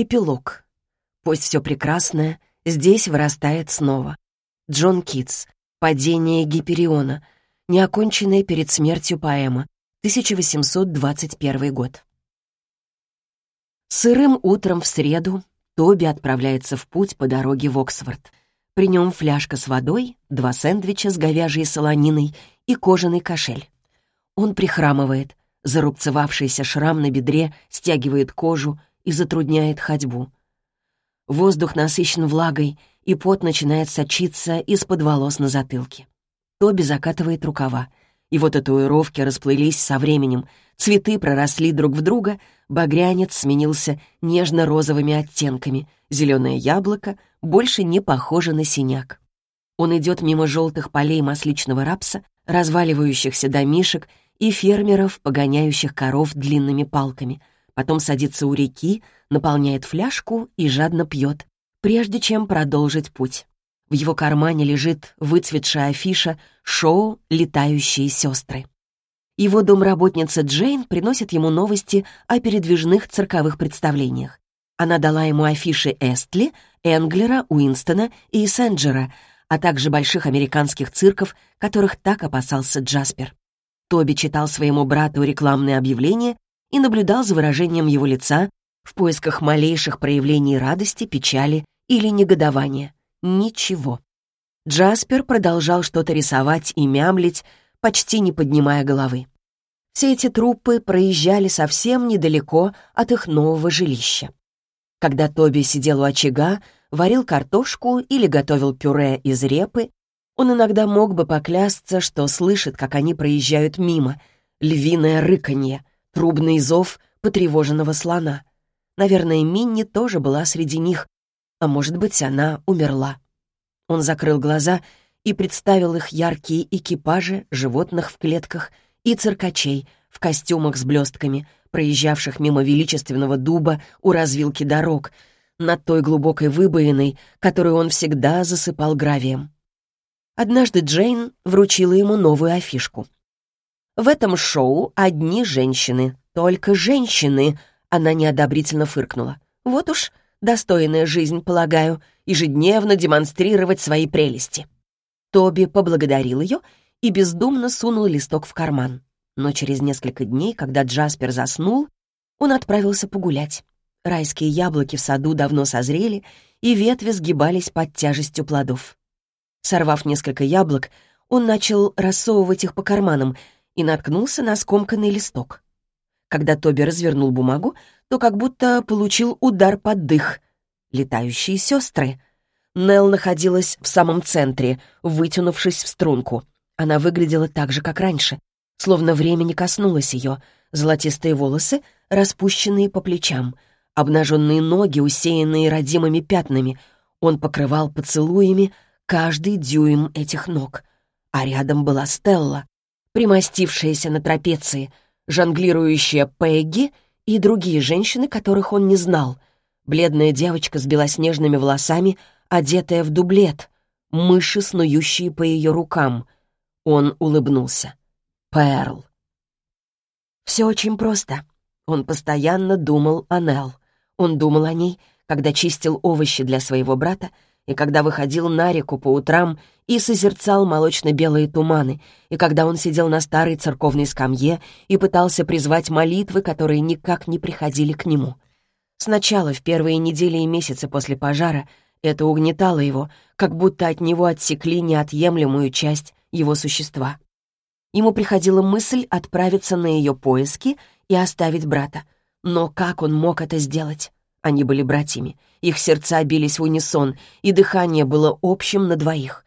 Эпилог. Пусть все прекрасное здесь вырастает снова. Джон Китс. Падение Гипериона. Неоконченная перед смертью поэма. 1821 год. Сырым утром в среду Тоби отправляется в путь по дороге в Оксфорд. При нем фляжка с водой, два сэндвича с говяжьей солониной и кожаный кошель. Он прихрамывает, зарубцевавшийся шрам на бедре стягивает кожу и затрудняет ходьбу. Воздух насыщен влагой, и пот начинает сочиться из-под волос на затылке. Тоби закатывает рукава. Его татуировки расплылись со временем, цветы проросли друг в друга, багрянец сменился нежно-розовыми оттенками, зеленое яблоко больше не похоже на синяк. Он идет мимо желтых полей масличного рапса, разваливающихся домишек и фермеров, погоняющих коров длинными палками. Потом садится у реки, наполняет фляжку и жадно пьет, прежде чем продолжить путь. В его кармане лежит выцветшая афиша шоу «Летающие сестры». Его домработница Джейн приносит ему новости о передвижных цирковых представлениях. Она дала ему афиши Эстли, Энглера, Уинстона и Сенджера, а также больших американских цирков, которых так опасался Джаспер. Тоби читал своему брату рекламные объявления и наблюдал за выражением его лица в поисках малейших проявлений радости, печали или негодования. Ничего. Джаспер продолжал что-то рисовать и мямлить, почти не поднимая головы. Все эти труппы проезжали совсем недалеко от их нового жилища. Когда Тоби сидел у очага, варил картошку или готовил пюре из репы, он иногда мог бы поклясться, что слышит, как они проезжают мимо. Львиное рыканье, трубный зов потревоженного слона. Наверное, Минни тоже была среди них, а может быть, она умерла. Он закрыл глаза и представил их яркие экипажи, животных в клетках и циркачей в костюмах с блестками, проезжавших мимо величественного дуба у развилки дорог, над той глубокой выбоиной, которую он всегда засыпал гравием. Однажды Джейн вручила ему новую афишку. «В этом шоу одни женщины, только женщины», — она неодобрительно фыркнула. «Вот уж достойная жизнь, полагаю, ежедневно демонстрировать свои прелести». Тоби поблагодарил ее и бездумно сунул листок в карман. Но через несколько дней, когда Джаспер заснул, он отправился погулять. Райские яблоки в саду давно созрели, и ветви сгибались под тяжестью плодов. Сорвав несколько яблок, он начал рассовывать их по карманам и наткнулся на скомканный листок. Когда Тоби развернул бумагу, то как будто получил удар под дых. Летающие сестры. Нелл находилась в самом центре, вытянувшись в струнку. Она выглядела так же, как раньше, словно время не коснулось ее. Золотистые волосы, распущенные по плечам, обнаженные ноги, усеянные родимыми пятнами. Он покрывал поцелуями, каждый дюйм этих ног. А рядом была Стелла, примостившаяся на трапеции, жонглирующая Пегги и другие женщины, которых он не знал. Бледная девочка с белоснежными волосами, одетая в дублет, мыши, снующие по ее рукам. Он улыбнулся. Перл. Все очень просто. Он постоянно думал о Нелл. Он думал о ней, когда чистил овощи для своего брата, и когда выходил на реку по утрам и созерцал молочно-белые туманы, и когда он сидел на старой церковной скамье и пытался призвать молитвы, которые никак не приходили к нему. Сначала, в первые недели и месяцы после пожара, это угнетало его, как будто от него отсекли неотъемлемую часть его существа. Ему приходила мысль отправиться на ее поиски и оставить брата. Но как он мог это сделать? Они были братьями, их сердца бились в унисон, и дыхание было общим на двоих.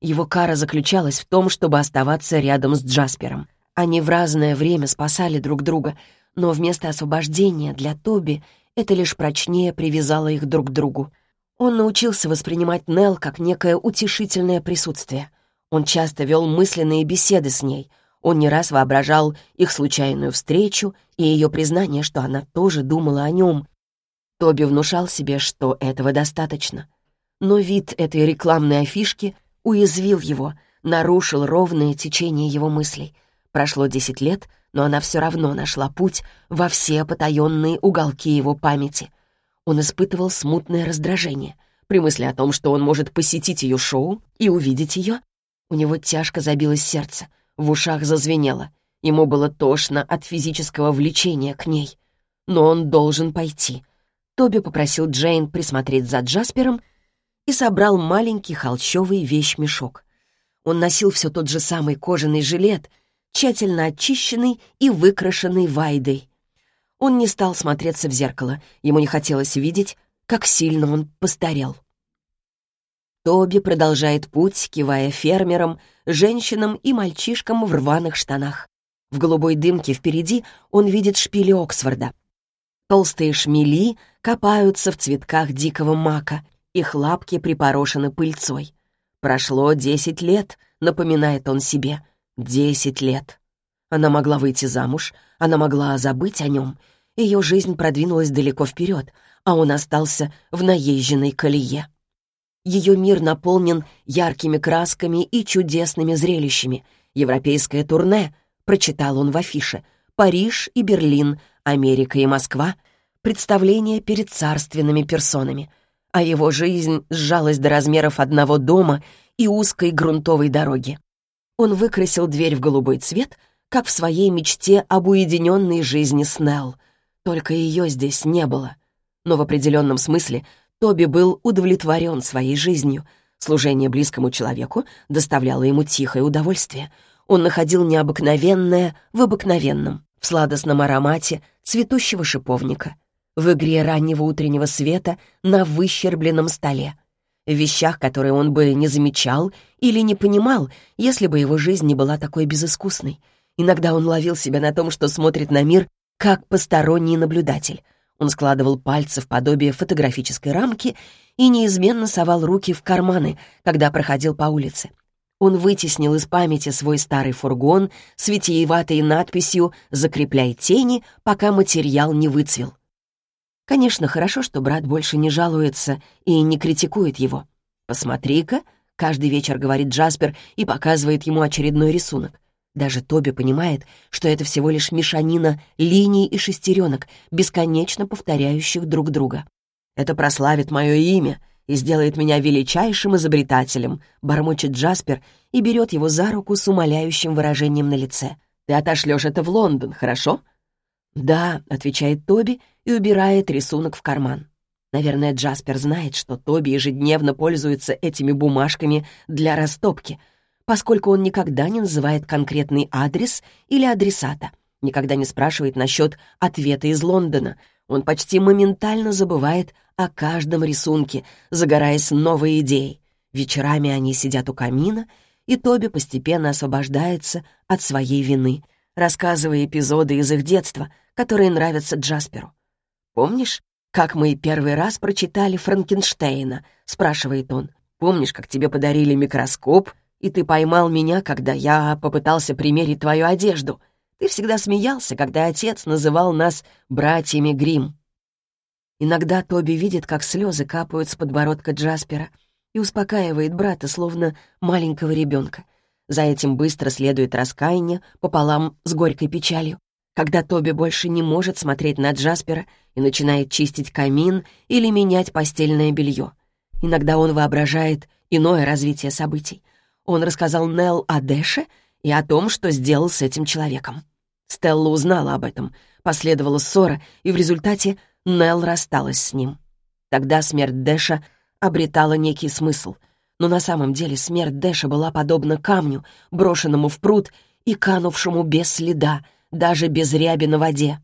Его кара заключалась в том, чтобы оставаться рядом с Джаспером. Они в разное время спасали друг друга, но вместо освобождения для Тоби это лишь прочнее привязало их друг к другу. Он научился воспринимать Нелл как некое утешительное присутствие. Он часто вел мысленные беседы с ней. Он не раз воображал их случайную встречу и ее признание, что она тоже думала о нем, Тоби внушал себе, что этого достаточно. Но вид этой рекламной афишки уязвил его, нарушил ровное течение его мыслей. Прошло десять лет, но она все равно нашла путь во все потаенные уголки его памяти. Он испытывал смутное раздражение. При мысли о том, что он может посетить ее шоу и увидеть ее, у него тяжко забилось сердце, в ушах зазвенело. Ему было тошно от физического влечения к ней. Но он должен пойти. Тоби попросил Джейн присмотреть за Джаспером и собрал маленький холщовый вещмешок. Он носил все тот же самый кожаный жилет, тщательно очищенный и выкрашенный вайдой. Он не стал смотреться в зеркало, ему не хотелось видеть, как сильно он постарел. Тоби продолжает путь, кивая фермерам, женщинам и мальчишкам в рваных штанах. В голубой дымке впереди он видит шпили Оксфорда. Толстые шмели копаются в цветках дикого мака, их лапки припорошены пыльцой. Прошло десять лет, напоминает он себе. Десять лет. Она могла выйти замуж, она могла забыть о нем. Ее жизнь продвинулась далеко вперед, а он остался в наезженной колее. Ее мир наполнен яркими красками и чудесными зрелищами. Европейское турне, прочитал он в афише, Париж и Берлин, Америка и Москва, представление перед царственными персонами. А его жизнь сжалась до размеров одного дома и узкой грунтовой дороги. Он выкрасил дверь в голубой цвет, как в своей мечте об уединенной жизни Снелл. Только ее здесь не было. Но в определенном смысле Тоби был удовлетворен своей жизнью. Служение близкому человеку доставляло ему тихое удовольствие. Он находил необыкновенное в обыкновенном, в сладостном аромате цветущего шиповника, в игре раннего утреннего света на выщербленном столе, в вещах, которые он бы не замечал или не понимал, если бы его жизнь не была такой безыскусной. Иногда он ловил себя на том, что смотрит на мир как посторонний наблюдатель. Он складывал пальцы в подобие фотографической рамки и неизменно совал руки в карманы, когда проходил по улице. Он вытеснил из памяти свой старый фургон с витиеватой надписью «Закрепляй тени, пока материал не выцвел». Конечно, хорошо, что брат больше не жалуется и не критикует его. «Посмотри-ка», — каждый вечер говорит Джаспер и показывает ему очередной рисунок. Даже Тоби понимает, что это всего лишь мешанина линий и шестеренок, бесконечно повторяющих друг друга. «Это прославит мое имя и сделает меня величайшим изобретателем», бормочет Джаспер и берет его за руку с умоляющим выражением на лице. «Ты отошлешь это в Лондон, хорошо?» «Да», — отвечает Тоби и убирает рисунок в карман. Наверное, Джаспер знает, что Тоби ежедневно пользуется этими бумажками для растопки — поскольку он никогда не называет конкретный адрес или адресата, никогда не спрашивает насчет ответа из Лондона. Он почти моментально забывает о каждом рисунке, загораясь новой идеей. Вечерами они сидят у камина, и Тоби постепенно освобождается от своей вины, рассказывая эпизоды из их детства, которые нравятся Джасперу. «Помнишь, как мы первый раз прочитали Франкенштейна?» — спрашивает он. «Помнишь, как тебе подарили микроскоп и ты поймал меня, когда я попытался примерить твою одежду. Ты всегда смеялся, когда отец называл нас братьями Грим. Иногда Тоби видит, как слезы капают с подбородка Джаспера и успокаивает брата, словно маленького ребенка. За этим быстро следует раскаяние пополам с горькой печалью. Когда Тоби больше не может смотреть на Джаспера и начинает чистить камин или менять постельное белье. Иногда он воображает иное развитие событий. Он рассказал Нелл о Дэше и о том, что сделал с этим человеком. Стелла узнала об этом, последовала ссора, и в результате Нелл рассталась с ним. Тогда смерть Дэша обретала некий смысл, но на самом деле смерть Дэша была подобна камню, брошенному в пруд и канувшему без следа, даже без ряби на воде.